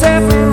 yourself